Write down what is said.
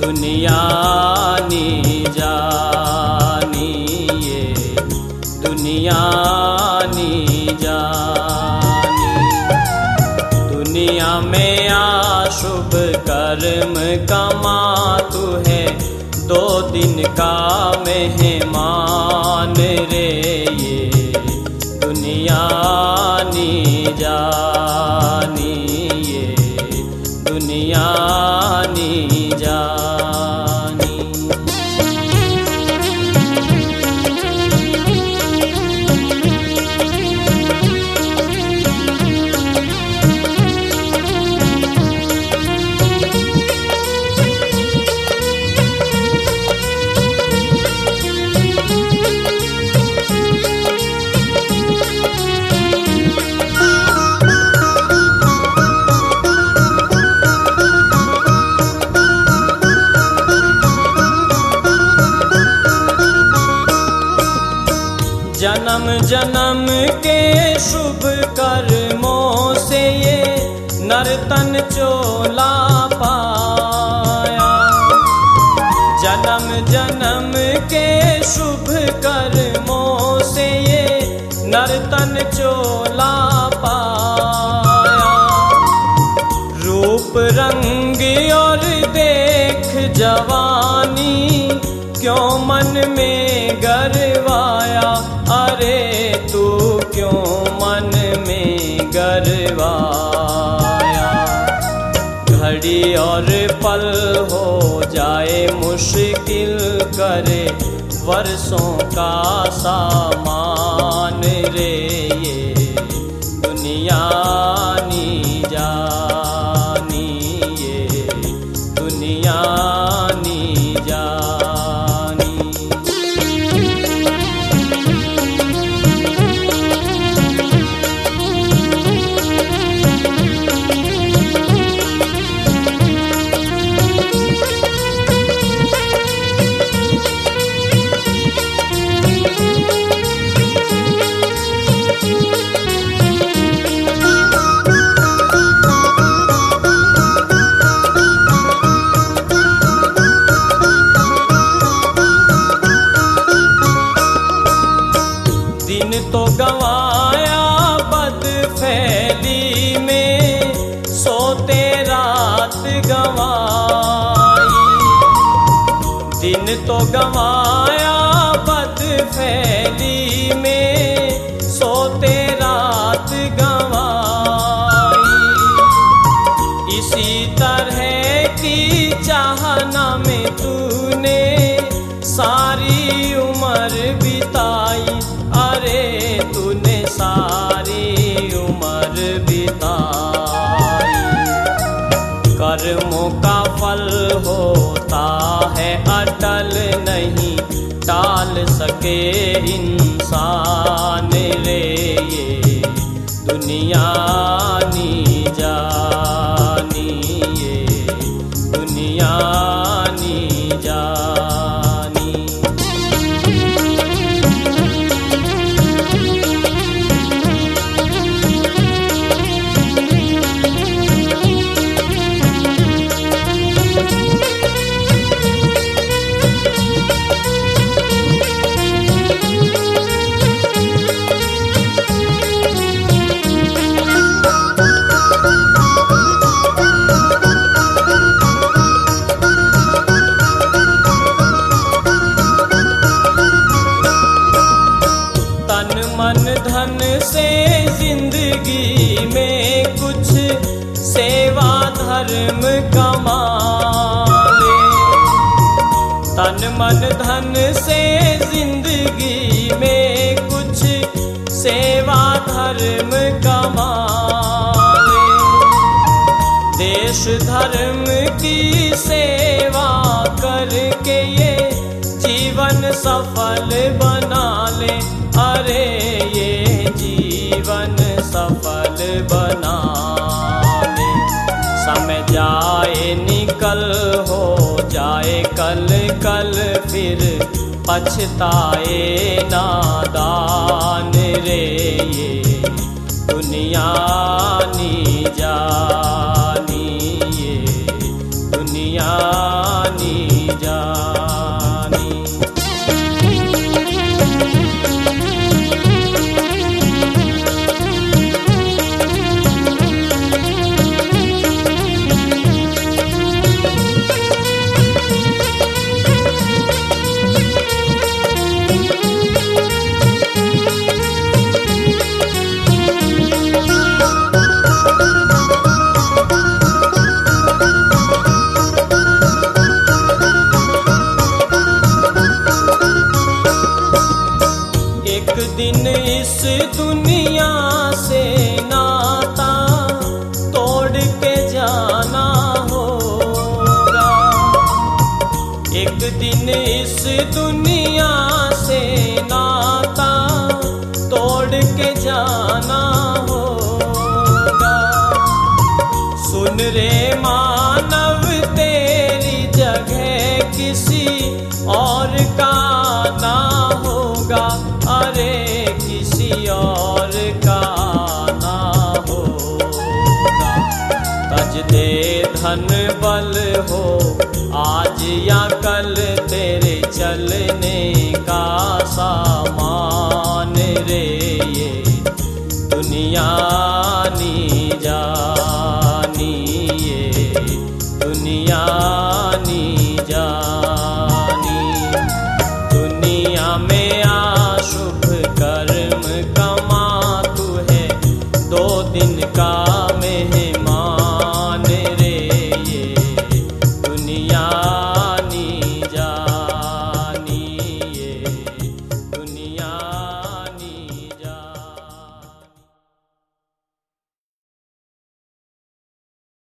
दुनिया नी जानी ये दुनिया नी जानी। दुनिया में आशुभ कर्म कमा तू है, दो दिन का मेहमान रे ये दुनिया नी ये दुनिया। जन्म के शुभ कर्मों से ये नर्तन चोला पाया। जन्म जन्म के शुभ कर्मों से ये नर्तन चोला पाया। रूप, रंग और देख जवानी क्यों मन में गरवाया में गरवाया घड़ी और पल हो जाए, मुश्किल करे, वर्षों का सामान रे ये। दुनिया गवाया बद फैली में सोते रात गवाई। दिन तो गवाया बद फैली सके इंसान। मन धन से ज़िंदगी में कुछ सेवा धर्म कमा देश धर्म की सेवा करके ये जीवन सफल बना ले। अरे ये जीवन सफल बना समय जाए, निकल हो जाए, कल कल फिर पछताए नादान रे ये दुनिया नी जानी ये, दुनिया नी जानी दिन इस दुनिया से नाता तोड़ के जाना होगा। सुन रे मानव, तेरी जगह किसी दुनिया नी जानी ये दुनिया